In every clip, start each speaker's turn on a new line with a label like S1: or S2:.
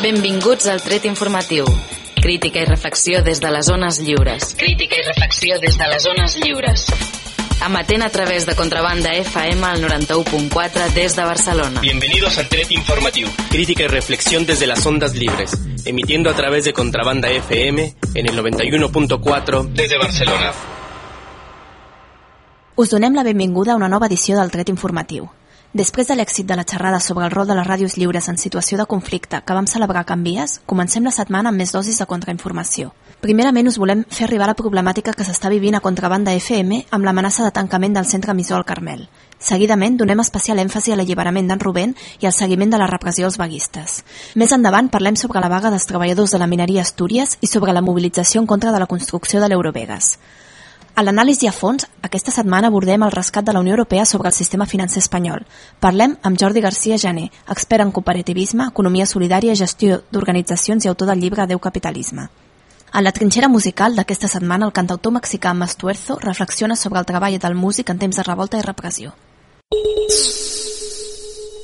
S1: Benvinguts al Tret Informatiu. Crítica i reflexió des de les zones lliures. Crítica i reflexió des de les zones lliures. Amatent a través de Contrabanda FM al 91.4 des de Barcelona.
S2: Bienvenidos al Tret Informatiu. Crítica y reflexión desde las ondas libres. Emitiendo a través de Contrabanda FM en el 91.4 desde Barcelona.
S3: Us donem la benvinguda a una nova edició del Tret Informatiu. Després de l'èxit de la xerrada sobre el rol de les ràdios lliures en situació de conflicte que vam celebrar a Can Vies, comencem la setmana amb més dosis de contrainformació. Primerament us volem fer arribar la problemàtica que s'està vivint a Contrabanda FM amb l'amenaça de tancament del centre emissor al Carmel. Seguidament donem especial èmfasi a l'alliberament d'en Rubén i al seguiment de la repressió als vaguistes. Més endavant parlem sobre la vaga dels treballadors de la mineria Astúries i sobre la mobilització en contra de la construcció de l'Eurovegas. A l'anàlisi a fons, aquesta setmana abordem el rescat de la Unió Europea sobre el sistema financer espanyol. Parlem amb Jordi García Jané, expert en cooperativisme, economia solidària, gestió d'organitzacions i autor del llibre Déu Capitalisme. En la trinxera musical d'aquesta setmana, el cantautor mexicà Mastuerzo reflexiona sobre el treball del músic en temps de revolta i repressió.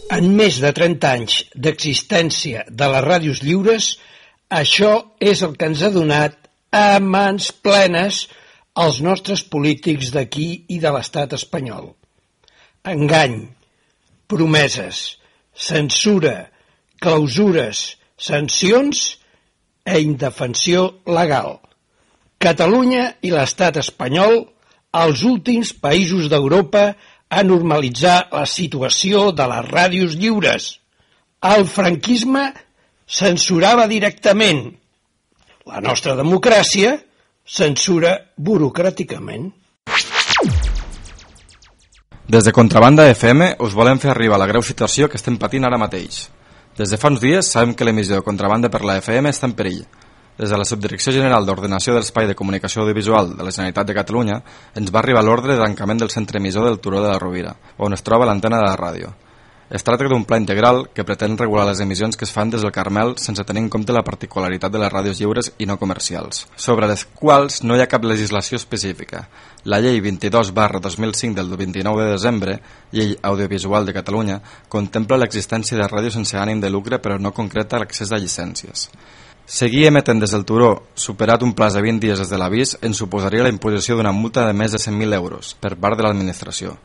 S4: En més de 30 anys d'existència de les ràdios lliures, això és el que ens ha donat a mans plenes als nostres polítics d'aquí i de l'estat espanyol. Engany, promeses, censura, clausures, sancions e indefensió legal. Catalunya i l'estat espanyol, els últims països d'Europa a normalitzar la situació de les ràdios lliures. El franquisme censurava directament. La nostra democràcia censura burocràticament.
S5: Des de Contrabanda FM us volem fer arribar la greu situació que estem patint ara mateix. Des de fa uns dies sabem que l'emissió de Contrabanda per la FM està en perill. Des de la Subdirecció General d'Ordenació de l'Espai de Comunicació Audiovisual de la Generalitat de Catalunya ens va arribar l'ordre de tancament del centre emissor del Turó de la Rovira, on es troba l'antena de la ràdio. Es tracta d'un pla integral que pretén regular les emissions que es fan des del Carmel sense tenir en compte la particularitat de les ràdios lliures i no comercials, sobre les quals no hi ha cap legislació específica. La llei 22 barra 2005 del 29 de desembre, llei audiovisual de Catalunya, contempla l'existència de ràdios sense ànim de lucre però no concreta l'accés a llicències. Seguir emetent des del turó, superat un plaç de 20 dies des de l'avís, ens suposaria la imposició d'una multa de més de 100.000 euros per part de l'administració.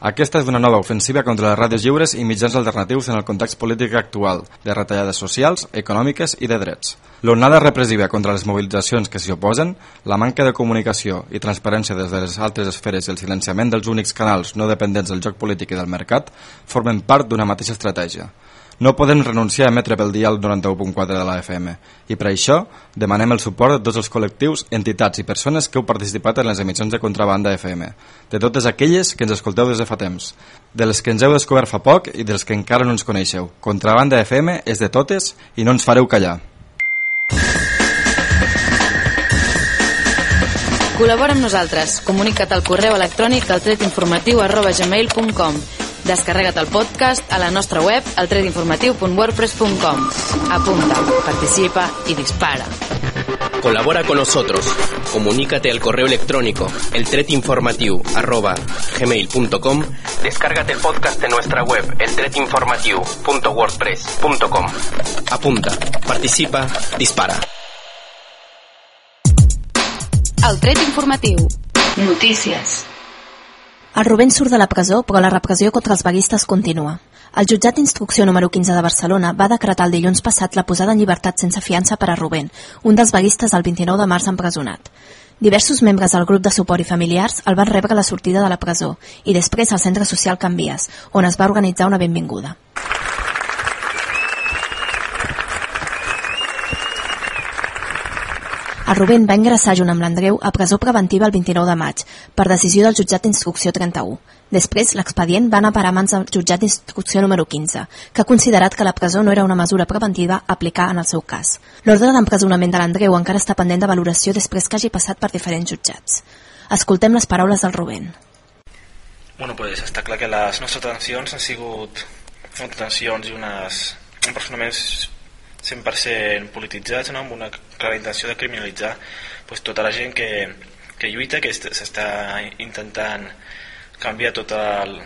S5: Aquesta és una nova ofensiva contra les ràdios lliures i mitjans alternatius en el context polític actual, de retallades socials, econòmiques i de drets. L'onada repressiva contra les mobilitzacions que s'hi oposen, la manca de comunicació i transparència des de les altres esferes i el silenciament dels únics canals no dependents del joc polític i del mercat formen part d'una mateixa estratègia. No podem renunciar a emetre pel dial 91.4 de la FM i per això demanem el suport de tots els col·lectius, entitats i persones que heu participat en les emissions de Contrabanda FM, de totes aquelles que ens escolteu des de fa temps, de les que ens heu descobert fa poc i dels que encara no ens coneixeu. Contrabanda FM és de totes i no ens fareu callar.
S1: Col·labora amb nosaltres. Comunica't al correu electrònic al tretinformatiu arroba gmail.com Descarrega't el podcast a la nostra web al tretinformatiu.wordpress.com Apunta, participa y dispara.
S2: Colabora con nosotros. Comunícate al correo electrónico eltretinformatiu arroba gmail.com Descárgate el podcast de nuestra web eltretinformatiu.wordpress.com Apunta, participa, dispara.
S1: El tret informatiu. Notícies.
S3: El Rubén surt de la presó, però la repressió contra els vaguistes continua. El jutjat d'instrucció número 15 de Barcelona va decretar el dilluns passat la posada en llibertat sense fiança per a Rubén, un dels vaguistes del 29 de març empresonat. Diversos membres del grup de suport i familiars el van rebre a la sortida de la presó i després al centre social Canvies, on es va organitzar una benvinguda. El Rubén va ingressar junt amb l'Andreu a presó preventiva el 29 de maig, per decisió del jutjat d'instrucció 31. Després, l'expedient va anar a parar mans del jutjat d'instrucció número 15, que ha considerat que la presó no era una mesura preventiva a aplicar en el seu cas. L'ordre d'empresonament de l'Andreu encara està pendent de valoració després que hagi passat per diferents jutjats. Escoltem les paraules del Rubén.
S6: Bueno, pues està clar que les nostres detencions han sigut detencions i unes empresonaments 100% polititzats, no? amb una clara intenció de criminalitzar pues, tota la gent que, que lluita, que s'està intentant canviar tot el,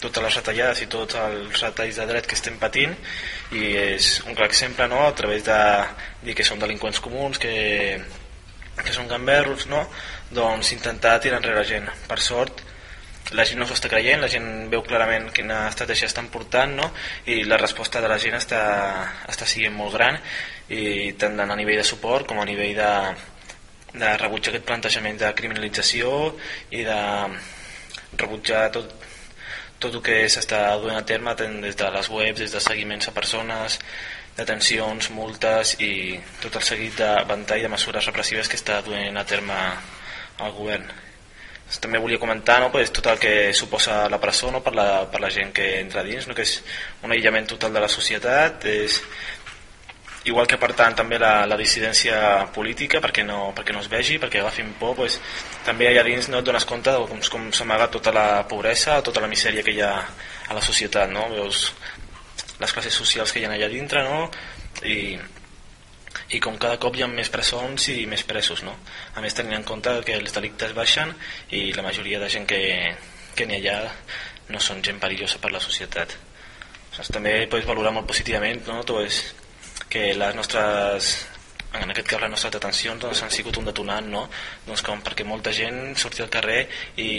S6: totes les retallades i tots els retalls de dret que estem patint i és un clar exemple no? a través de dir que són delinqüents comuns que, que són gamberros no? doncs intentar tirar enrere la gent per sort la gent no s'ho està creient, la gent veu clarament quina estratègia estan portant no? i la resposta de la gent està, està sent molt gran i tant a nivell de suport com a nivell de, de rebutjar aquest plantejament de criminalització i de rebutjar tot, tot el que s'està duent a terme des de les webs, des de seguiments a persones, detencions, multes i tot el seguit de ventall de mesures repressives que està duent a terme el govern. També volia comentar no, pues, tot el que suposa la presó no, per, la, per la gent que entra dins, no, que és un aïllament total de la societat, és igual que per tant també la, la dissidència política perquè no, perquè no es vegi, perquè agafin por pues, també allà dins no et dones compte de com, com s'amaga tota la pobresa tota la misèria que hi ha a la societat no? veus les classes socials que hi ha allà dintre no? I, i com cada cop hi ha més presons i més presos no? a més tenint en compte que els delictes baixen i la majoria de gent que, que n'hi ha no són gent perillosa per la societat Saps? també pots valorar molt positivament no? És que les nostres en aquest cas les nostres detencions doncs, han sigut un detonant no? doncs com perquè molta gent surti al carrer i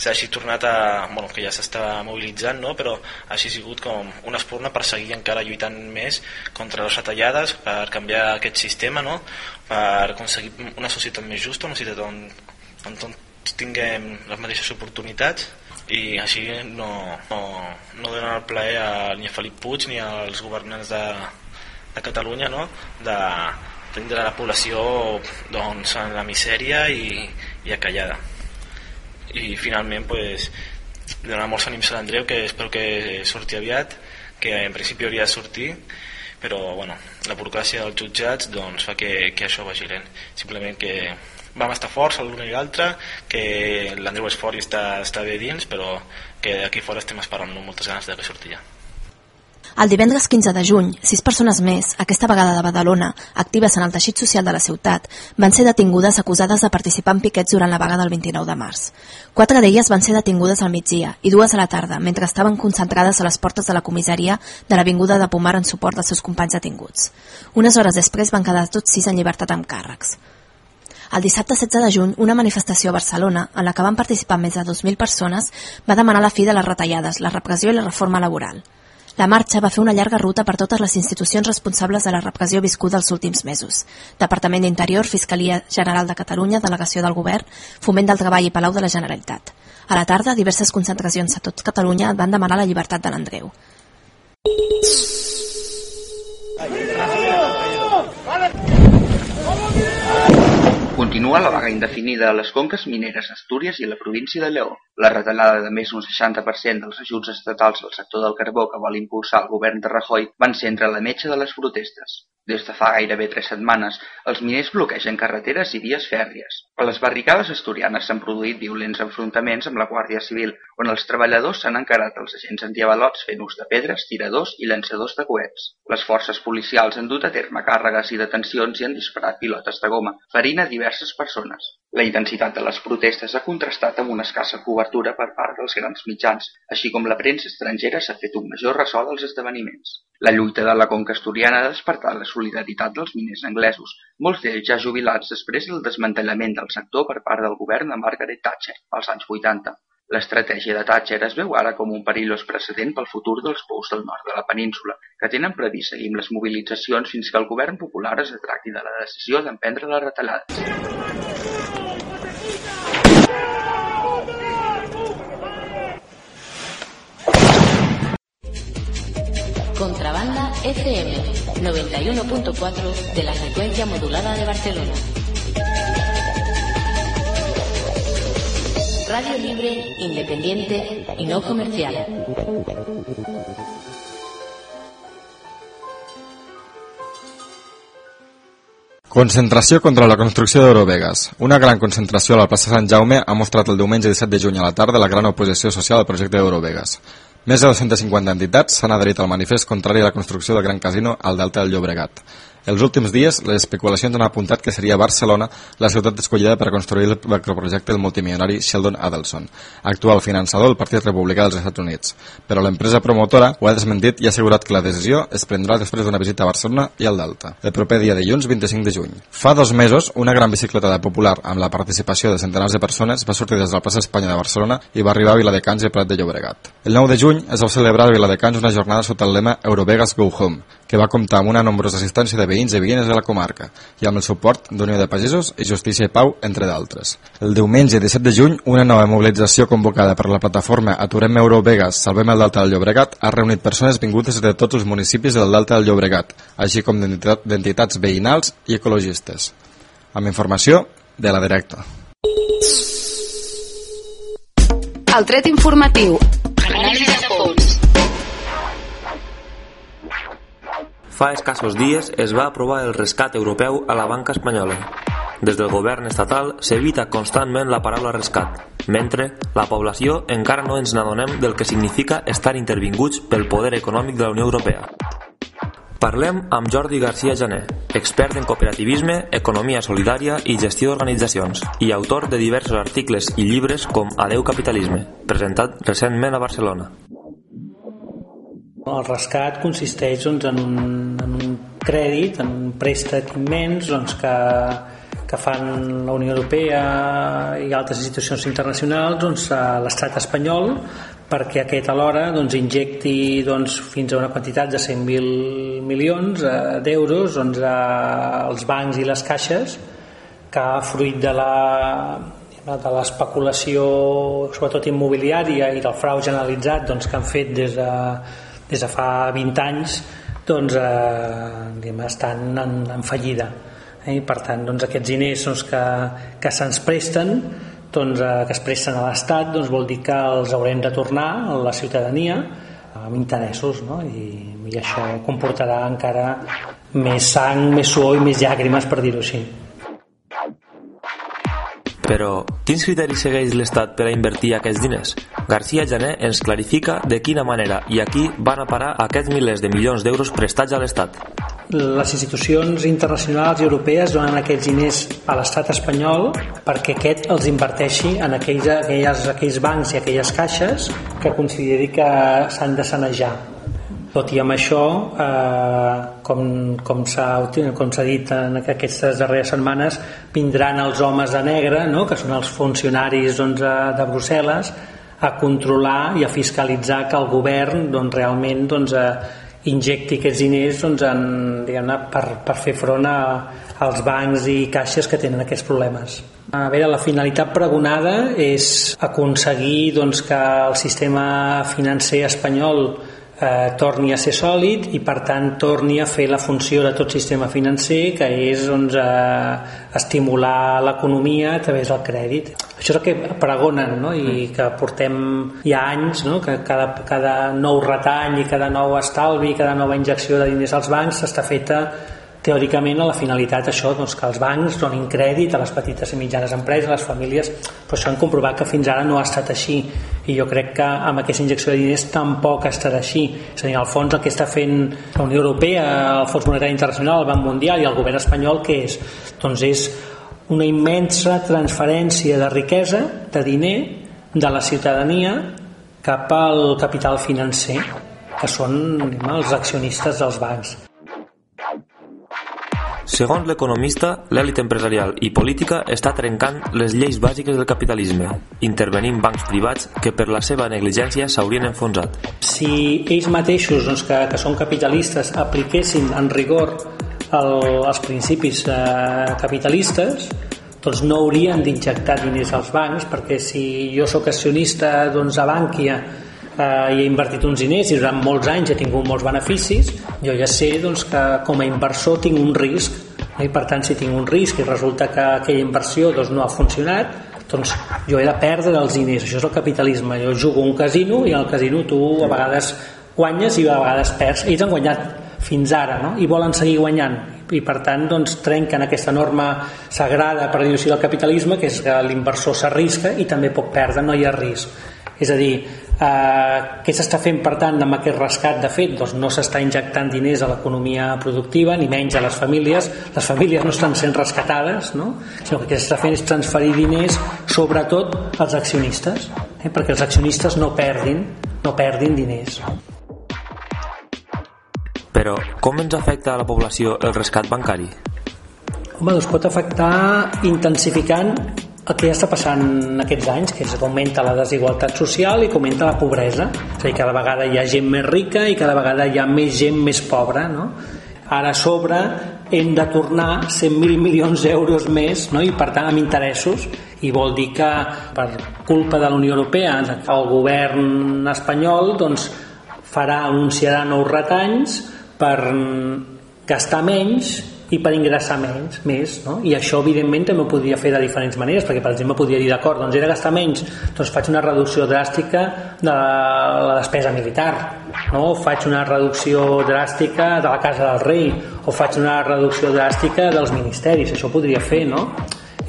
S6: s'hagi tornat a... Bueno, que ja s'està mobilitzant, no? però hagi sigut com una espurna per seguir encara lluitant més contra les retallades, per canviar aquest sistema, no? per aconseguir una societat més justa, una societat on, on tots tinguem les mateixes oportunitats i així no, no, no donen el plaer a, ni a Felip Puig ni als governants de, de Catalunya no? de tindre la població doncs, en la misèria i, i acallada i finalment pues, donar molts ànims a l'Andreu que espero que surti aviat que en principi hauria de sortir però bueno, la burocràcia dels jutjats doncs, fa que, que això vagi lent. Simplement que vam estar forts l'un i l'altre que l'Andreu és fort i està, està bé dins però que aquí fora estem esperant moltes ganes de que surti ja
S3: el divendres 15 de juny, sis persones més, aquesta vegada de Badalona, actives en el teixit social de la ciutat, van ser detingudes acusades de participar en piquets durant la vaga del 29 de març. Quatre d'elles van ser detingudes al migdia i dues a la tarda, mentre estaven concentrades a les portes de la comissaria de l'Avinguda de Pomar en suport dels seus companys detinguts. Unes hores després van quedar tots sis en llibertat amb càrrecs. El dissabte 16 de juny, una manifestació a Barcelona, en la que van participar més de 2.000 persones, va demanar la fi de les retallades, la repressió i la reforma laboral. La marxa va fer una llarga ruta per totes les institucions responsables de la repressió viscuda els últims mesos. Departament d'Interior, Fiscalia General de Catalunya, Delegació del Govern, Foment del Treball i Palau de la Generalitat. A la tarda, diverses concentracions a tot Catalunya van demanar la llibertat de l'Andreu.
S7: Continua la vaga indefinida a les conques mineres d'Astúries i a la província de Lleó. La retallada de més d'un 60% dels ajuts estatals al sector del carbó que vol impulsar el govern de Rajoy van ser entre la metxa de les protestes. Des de fa gairebé tres setmanes, els miners bloquegen carreteres i vies fèrries. A les barricades asturianes s'han produït violents enfrontaments amb la Guàrdia Civil, on els treballadors s'han encarat als agents antiavalots fent ús de pedres, tiradors i llançadors de coets. Les forces policials han dut a terme càrregues i detencions i han disparat pilotes de goma, ferint a diverses persones. La intensitat de les protestes ha contrastat amb una escassa cobertura per part dels grans mitjans, així com la premsa estrangera s'ha fet un major ressò dels esdeveniments. La lluita de la conca asturiana ha despertat la solidaritat dels miners anglesos, molts d'ells ja jubilats després del desmantellament del sector per part del govern de Margaret Thatcher als anys 80. L'estratègia de Thatcher es veu ara com un perillós precedent pel futur dels pous del nord de la península, que tenen previst seguir amb les mobilitzacions fins que el govern popular es retracti de la decisió d'emprendre les retallades.
S1: Contrabanda FM 91.4 de la frecuencia modulada de Barcelona. Radio libre, independiente y no comercial.
S5: Concentració contra la construcció d'Eurovegas. Una gran concentració a la plaça Sant Jaume ha mostrat el diumenge 17 de juny a la tarda la gran oposició social al projecte d'Eurovegas. Més de 250 entitats s'han adherit al manifest contrari a la construcció del Gran Casino al Delta del Llobregat. Els últims dies, les especulacions han apuntat que seria Barcelona la ciutat escollida per construir el macroprojecte del multimilionari Sheldon Adelson, actual finançador del Partit Republicà dels Estats Units. Però l'empresa promotora ho ha desmentit i ha assegurat que la decisió es prendrà després d'una visita a Barcelona i al Delta, el proper dia dilluns 25 de juny. Fa dos mesos, una gran bicicletada popular amb la participació de centenars de persones va sortir des de la plaça Espanya de Barcelona i va arribar a Viladecans i Prat de Llobregat. El 9 de juny es va celebrar a Viladecans una jornada sota el lema Eurovegas Go Home, que va comptar amb una nombrosa assistència de veïns i veïnes de la comarca i amb el suport d'Unió de Pagesos i Justícia i Pau, entre d'altres. El diumenge 17 de juny, una nova mobilització convocada per la plataforma Aturem Eurovegas, Salvem el Delta del Llobregat ha reunit persones vingudes de tots els municipis del Delta del Llobregat, així com d'entitats veïnals i ecologistes. Amb informació de la directa.
S1: El tret informatiu. Anàlisi de fons.
S8: Fa escassos dies es va aprovar el rescat europeu a la banca espanyola. Des del govern estatal s'evita constantment la paraula rescat, mentre la població encara no ens n'adonem del que significa estar intervinguts pel poder econòmic de la Unió Europea. Parlem amb Jordi García Jané, expert en cooperativisme, economia solidària i gestió d'organitzacions, i autor de diversos articles i llibres com Adeu Capitalisme, presentat recentment a Barcelona.
S9: El rescat consisteix doncs, en, un, en un crèdit, en un préstec immens doncs, que, que fan la Unió Europea i altres institucions internacionals doncs, a l'estat espanyol perquè aquest alhora doncs, injecti doncs, fins a una quantitat de 100.000 milions eh, d'euros doncs, als bancs i les caixes que fruit de la de l'especulació sobretot immobiliària i del frau generalitzat doncs, que han fet des de, des de fa 20 anys doncs, eh, diguem, estan en, en fallida eh? i per tant doncs, aquests diners doncs, que, que se'ns presten doncs, eh, que es presten a l'Estat doncs, vol dir que els haurem de tornar a la ciutadania amb interessos no? I, i això comportarà encara més sang, més suor i més llàgrimes per dir-ho així
S8: però, quins criteris segueix l'Estat per a invertir aquests diners? García Jané ens clarifica de quina manera i a qui van a parar aquests milers de milions d'euros prestats a l'Estat.
S9: Les institucions internacionals i europees donen aquests diners a l'estat espanyol perquè aquest els inverteixi en aquells, aquelles, aquells bancs i aquelles caixes que consideri que s'han de sanejar tot i amb això, eh, com, com s'ha dit en aquestes darreres setmanes, vindran els homes de negre, no? que són els funcionaris doncs, de Brussel·les, a controlar i a fiscalitzar que el govern doncs, realment doncs, eh, injecti aquests diners doncs, en, per, per fer front a, als bancs i caixes que tenen aquests problemes. A veure, la finalitat pregonada és aconseguir doncs, que el sistema financer espanyol eh, torni a ser sòlid i per tant torni a fer la funció de tot sistema financer que és doncs, eh, estimular l'economia a través del crèdit això és el que pregonen no? i que portem ja anys no? que cada, cada nou retall i cada nou estalvi cada nova injecció de diners als bancs està feta teòricament a la finalitat això, doncs, que els bancs donin crèdit a les petites i mitjanes empreses, a les famílies, però això comprovat que fins ara no ha estat així i jo crec que amb aquesta injecció de diners tampoc ha estat així. És a dir, al fons el que està fent la Unió Europea, el Fons Monetari Internacional, el Banc Mundial i el govern espanyol, que és? Doncs és una immensa transferència de riquesa, de diner, de la ciutadania cap al capital financer, que són els accionistes dels bancs.
S8: Segons l'economista, l'èlit empresarial i política està trencant les lleis bàsiques del capitalisme, intervenint bancs privats que per la seva negligència s'haurien enfonsat.
S9: Si ells mateixos, doncs, que, que són capitalistes, apliquessin en rigor el, els principis eh, capitalistes, doncs no haurien d'injectar diners als bancs, perquè si jo sóc accionista doncs, a Bànquia eh, he invertit uns diners i durant molts anys he tingut molts beneficis, jo ja sé doncs, que com a inversor tinc un risc i per tant si tinc un risc i resulta que aquella inversió doncs, no ha funcionat doncs jo he de perdre els diners. Això és el capitalisme, jo jugo un casino i al casino tu a vegades guanyes i a vegades perds, ells han guanyat fins ara no? i volen seguir guanyant. I per tant doncs, trenquen aquesta norma sagrada per dir-ho així del capitalisme que és que l'inversor s'arrisca i també pot perdre, no hi ha risc. És a dir, Eh, què s'està fent, per tant, amb aquest rescat? De fet, doncs no s'està injectant diners a l'economia productiva, ni menys a les famílies. Les famílies no estan sent rescatades, no? sinó que el que s'està fent és transferir diners, sobretot als accionistes, eh? perquè els accionistes no perdin, no perdin diners.
S8: Però com ens afecta a la població el rescat bancari?
S9: Home, doncs pot afectar intensificant el que ja està passant aquests anys, que és que augmenta la desigualtat social i que augmenta la pobresa. És a dir, cada vegada hi ha gent més rica i cada vegada hi ha més gent més pobra, no? Ara a sobre hem de tornar 100.000 milions d'euros més no? i per tant amb interessos i vol dir que per culpa de la Unió Europea el govern espanyol doncs, farà, anunciarà nous retalls per gastar menys i per ingressar menys, més, no? I això, evidentment, també ho podria fer de diferents maneres, perquè, per exemple, podria dir, d'acord, doncs he de gastar menys, doncs faig una reducció dràstica de la despesa militar, no? O faig una reducció dràstica de la Casa del Rei, o faig una reducció dràstica dels ministeris, això podria fer, no?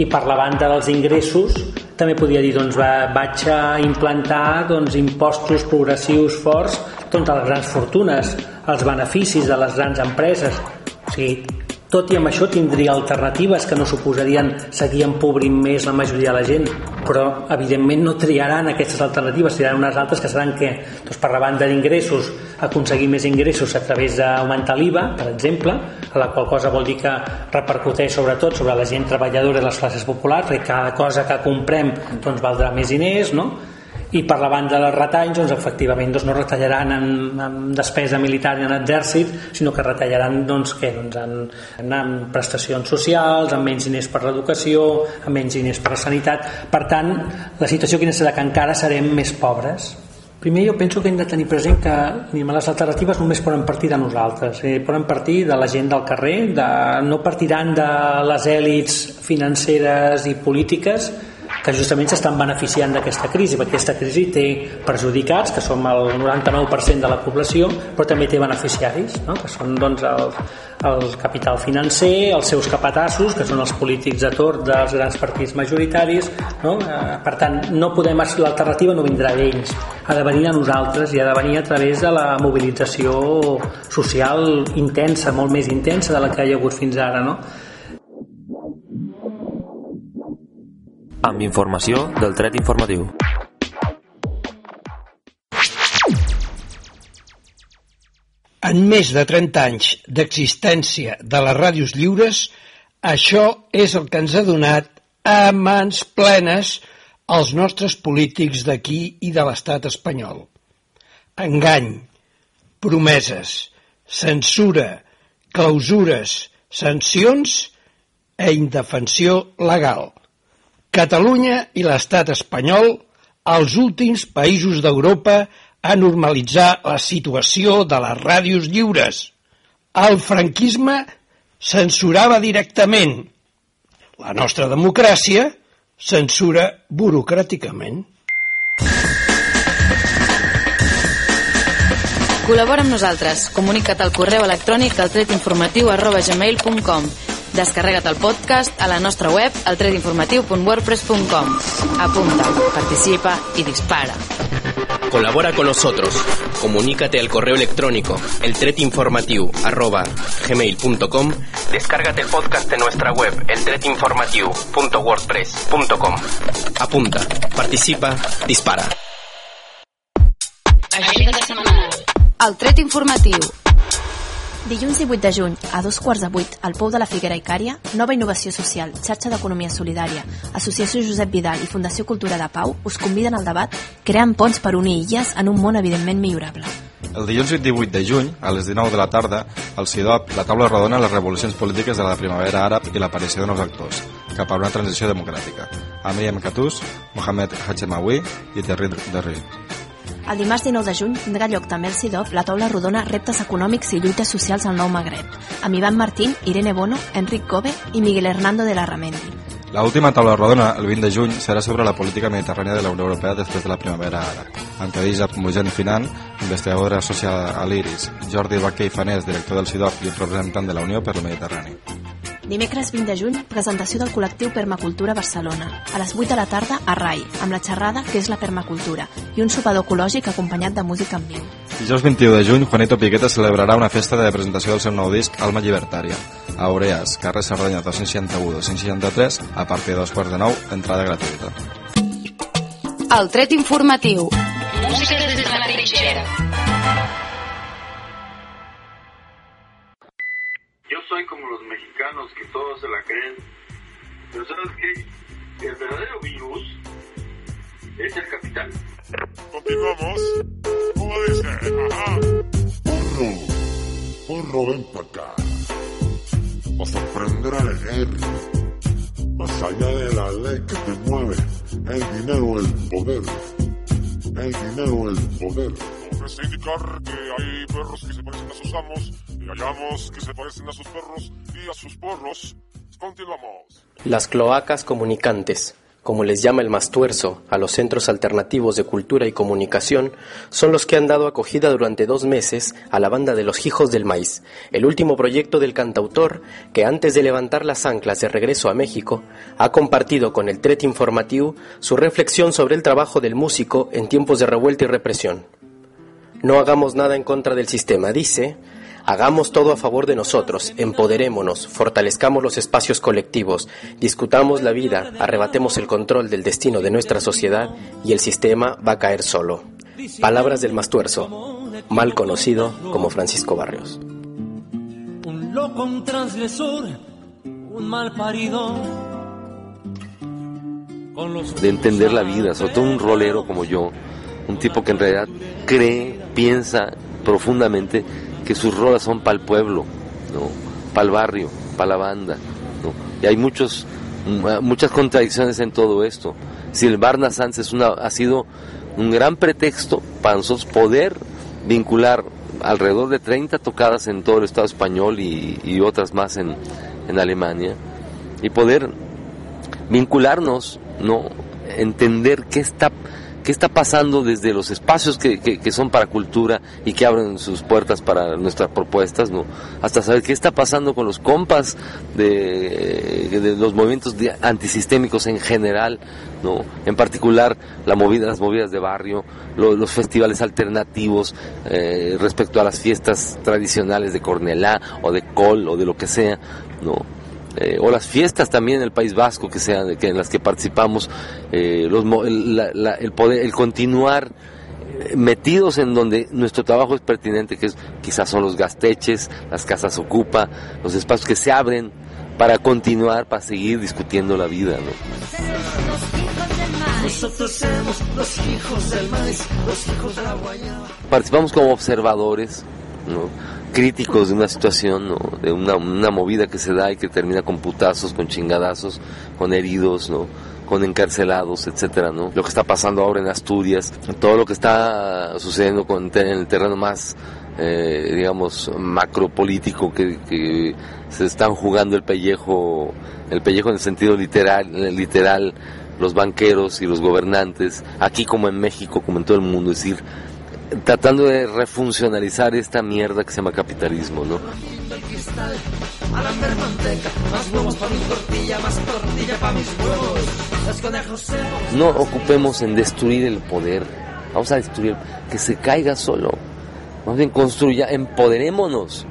S9: I per la banda dels ingressos, també podria dir, doncs va, vaig a implantar doncs, impostos progressius forts doncs, a les grans fortunes, els beneficis de les grans empreses, o sigui, tot i amb això tindria alternatives que no suposarien seguir empobrint més la majoria de la gent, però evidentment no triaran aquestes alternatives, triaran unes altres que seran que, doncs, per la banda d'ingressos, aconseguir més ingressos a través d'augmentar l'IVA, per exemple, a la qual cosa vol dir que repercuteix sobretot sobre la gent treballadora i les classes populars, perquè cada cosa que comprem doncs, valdrà més diners, no? I per la banda dels retalls doncs, efectivament doncs, no retallaran en, en despesa militar i en exèrcit sinó que retallaran doncs, què? Doncs en, en, prestacions socials en menys diners per l'educació en menys diners per la sanitat. Per tant la situació quina serà? Que encara serem més pobres. Primer jo penso que hem de tenir present que les alternatives només poden partir de nosaltres, eh, poden partir de la gent del carrer, de, no partiran de les èlits financeres i polítiques, que justament s'estan beneficiant d'aquesta crisi, perquè aquesta crisi té perjudicats, que som el 99% de la població, però també té beneficiaris, no? que són doncs, el, el capital financer, els seus capatassos, que són els polítics de tort dels grans partits majoritaris. No? Eh, per tant, no podem l'alternativa no vindrà d'ells, ha de venir a nosaltres i ha de venir a través de la mobilització social intensa, molt més intensa de la que hi ha hagut fins ara. No?
S8: Amb informació del tret informatiu.
S4: En més de 30 anys d'existència de les ràdios lliures, això és el que ens ha donat a mans plenes els nostres polítics d'aquí i de l'estat espanyol. Engany, promeses, censura, clausures, sancions e indefensió legal. Catalunya i l'estat espanyol, els últims països d'Europa a normalitzar la situació de les ràdios lliures. El franquisme censurava directament. La nostra democràcia censura burocràticament.
S1: Col·labora amb nosaltres. Comunica't al correu electrònic al tretinformatiu arroba gmail.com Descarrega't el podcast a la nostra web altredinformatiu.wordpress.com. Apunta, participa y dispara.
S2: Colabora con nosotros. Comunícate al correo electrónico eltretinformatiu@gmail.com. Descárgate el podcast de nuestra web eltretinformatiu.wordpress.com. Apunta, participa, dispara.
S1: Agenda setmanal. El tret informatiu
S3: Dilluns 18 de juny, a dos quarts de vuit, al Pou de la Figuera i Cària, Nova Innovació Social, Xarxa d'Economia Solidària, Associació Josep Vidal i Fundació Cultura de Pau us conviden al debat Creant ponts per unir illes en un món evidentment millorable.
S5: El dilluns 18 de juny, a les 19 de la tarda, al CIDOP, la taula rodona les revolucions polítiques de la primavera àrab i l'aparició de nous actors, cap a una transició democràtica. Amir Katús, Mohamed Hachemawi i Thierry Derry.
S3: El dimarts 19 de juny tindrà lloc també al CIDOF la taula rodona Reptes econòmics i lluites socials al Nou Magreb, amb Ivan Martín, Irene Bono, Enric Cove i Miguel Hernando de la Ramendi.
S5: La última taula rodona, el 20 de juny, serà sobre la política mediterrània de la Unió Europea després de la primavera àrab. Antedija Mugen Finan, investigadora associada a l'IRIS, Jordi Baquer i Fanés, director del CIDOF i representant de la Unió per la Mediterrani.
S3: Dimecres 20 de juny, presentació del col·lectiu Permacultura Barcelona. A les 8 de la tarda, a RAI, amb la xerrada que és la permacultura i un sopador ecològic acompanyat de música en viu.
S5: Dijous 21 de juny, Juanito Piqueta celebrarà una festa de presentació del seu nou disc Alma Llibertària. A Oreas, carrer Cerdanya 261-263, a partir de dos quarts de nou, entrada gratuïta.
S1: El tret informatiu.
S10: Música des de la trinchera.
S11: Ven para acá. Vas a aprender a leer. Más allá de la ley que te mueve, el dinero, el poder. El dinero, el poder.
S12: Ofrece indicar que hay perros que se parecen a sus amos y hay amos que se parecen a sus perros y a sus porros. Continuamos.
S2: Las cloacas comunicantes, como les llama el Mastuerzo a los centros alternativos de cultura y comunicación, son los que han dado acogida durante dos meses a la banda de los Hijos del Maíz, el último proyecto del cantautor que antes de levantar las anclas de regreso a México, ha compartido con el Tret Informativo su reflexión sobre el trabajo del músico en tiempos de revuelta y represión. No hagamos nada en contra del sistema, dice, Hagamos todo a favor de nosotros, empoderémonos, fortalezcamos los espacios colectivos, discutamos la vida, arrebatemos el control del destino de nuestra sociedad y el sistema va a caer solo. Palabras del Mastuerzo, mal conocido como Francisco Barrios.
S13: Un loco, un transgresor, un mal parido.
S14: De entender la vida, sobre todo un rolero como yo, un tipo que en realidad cree, piensa profundamente que sus rolas son para el pueblo, ¿no? para el barrio, para la banda. ¿no? Y hay muchos, muchas contradicciones en todo esto. Si el Barna Sanz es una, ha sido un gran pretexto para poder vincular alrededor de 30 tocadas en todo el Estado español y, y otras más en, en Alemania y poder vincularnos, no entender qué está qué está pasando desde los espacios que, que, que, son para cultura y que abren sus puertas para nuestras propuestas, ¿no? Hasta saber qué está pasando con los compas de, los movimientos antisistémicos en general, ¿no? En particular la movida, las movidas de barrio, lo, los festivales alternativos eh, respecto a las fiestas tradicionales de Cornelá o de Col o de lo que sea, ¿no? Eh, o las fiestas también en el País Vasco que sean que en las que participamos eh, los, el, la, la, el, poder el continuar eh, metidos en donde nuestro trabajo es pertinente que es, quizás son los gasteches las casas ocupa los espacios que se abren para continuar para seguir discutiendo la vida ¿no?
S13: Nosotros somos los hijos del maíz, los hijos de la guayaba.
S14: Participamos como observadores, ¿no? Críticos de una situación, ¿no? de una, una, movida que se da y que termina con putazos, con chingadazos, con heridos, ¿no? con encarcelados, etcétera, ¿no? Lo que está pasando ahora en Asturias, todo lo que está sucediendo con, en el terreno más, eh, digamos, macropolítico, que, que se están jugando el pellejo, el pellejo en el sentido literal, literal, los banqueros y los gobernantes, aquí como en México, como en todo el mundo, es decir, tratando de refuncionalizar esta mierda que se llama capitalismo, ¿no? No ocupemos en destruir el poder, vamos a destruir, que se caiga solo, más bien construya, empoderémonos,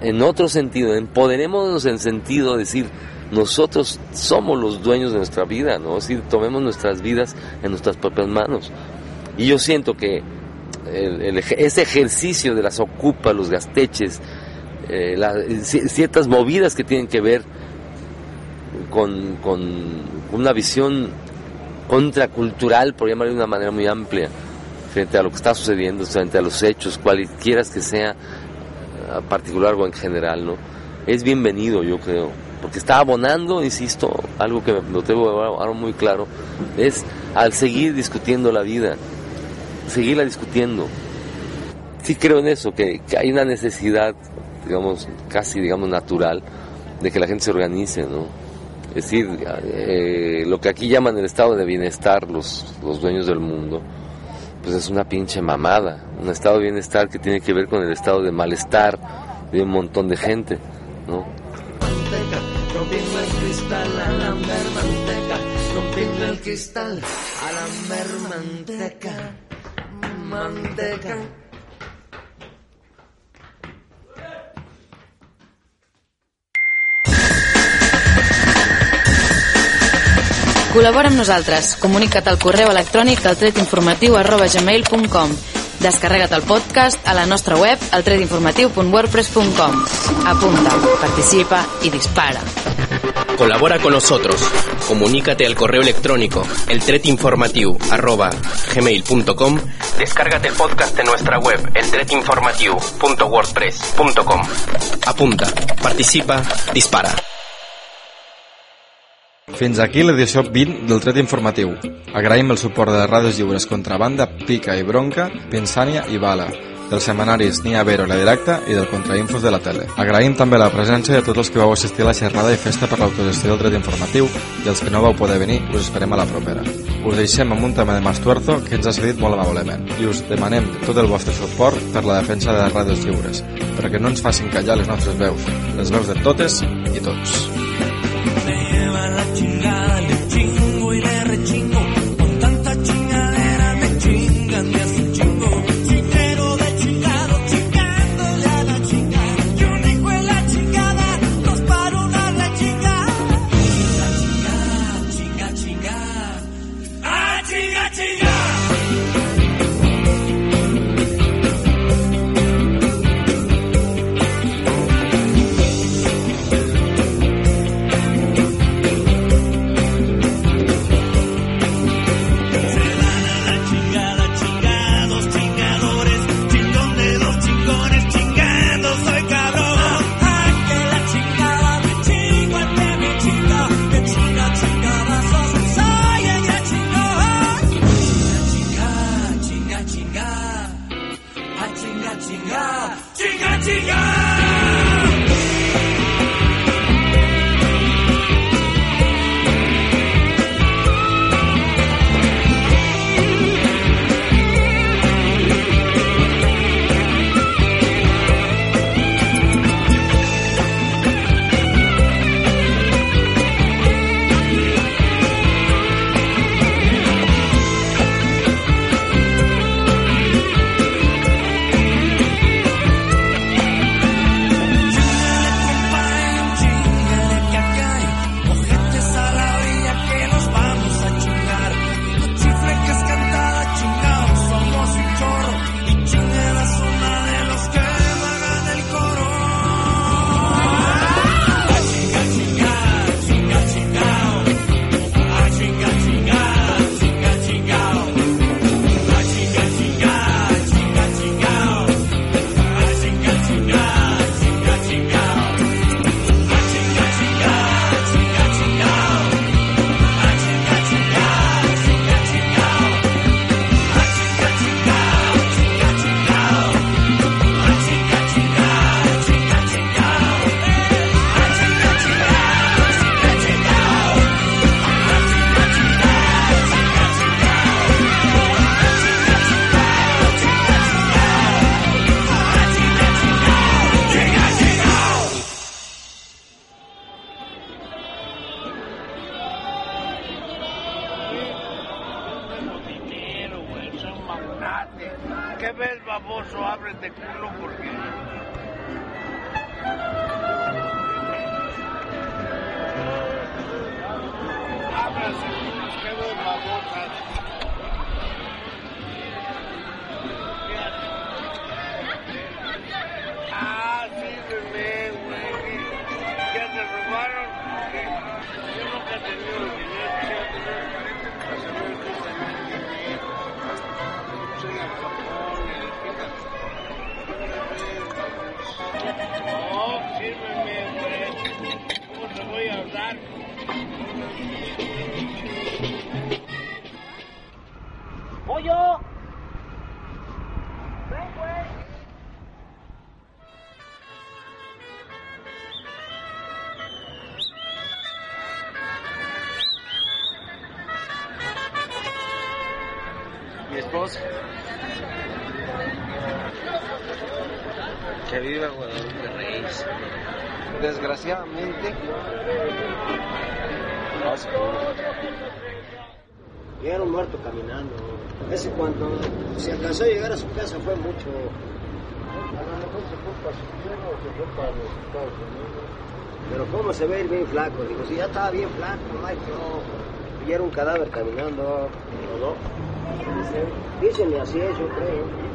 S14: en otro sentido, empoderémonos en sentido de decir, nosotros somos los dueños de nuestra vida, ¿no? Es decir, tomemos nuestras vidas en nuestras propias manos. Y yo siento que el, el, ese ejercicio de las ocupas, los gasteches, eh, ciertas movidas que tienen que ver con, una visión contracultural, por llamarlo de una manera muy amplia, frente a lo que está sucediendo, frente a los hechos, cualquiera que sea, particular o en general, ¿no? Es bienvenido, yo creo, porque está abonando, insisto, algo que lo tengo ahora muy claro, es al seguir discutiendo la vida, seguirla discutiendo. Sí creo en eso, que, que, hay una necesidad, digamos, casi, digamos, natural de que la gente se organice, ¿no? Es decir, eh, lo que aquí llaman el estado de bienestar los, los dueños del mundo, pues es una pinche mamada. Un estado de bienestar que tiene que ver con el estado de malestar de un montón de gente, ¿no?
S13: cristal, a la mermanteca, rompiendo el cristal, a la mermanteca, manteca.
S1: Col·labora amb nosaltres. Comunica't al correu electrònic al tretinformatiu arroba gmail.com Descarrega't el podcast a la nostra web al tretinformatiu.wordpress.com Apunta, participa y dispara.
S15: Colabora con nosotros. Comunícate al correo electrónico eltretinformatiu@gmail.com. Descárgate el podcast en nuestra web eltretinformatiu.wordpress.com. Apunta, participa, dispara.
S16: Fins aquí l'edició 20 del Tret Informatiu. Agraïm el suport de ràdios lliures Contrabanda, Pica i Bronca, Pinsània i Bala, dels setmanaris Nia Vero la directa i del Contrainfos de la tele. Agraïm també la presència de tots els que vau assistir a la xerrada i festa per l'autogestió del dret informatiu i els que no vau poder venir us esperem a la propera. Us deixem amb un tema de Mastuerzo que ens ha cedit molt amablement i us demanem tot el vostre suport per la defensa de les ràdios lliures, perquè no ens facin callar les nostres veus, les veus de totes i tots.
S17: lugar. Pollo,
S18: Muertos caminando. Ese cuando se alcanzó a llegar a su casa fue mucho. Pero cómo se ve bien flaco, digo, si ya estaba bien flaco, no Y era un cadáver caminando. Dicen, dicen así es, yo creo.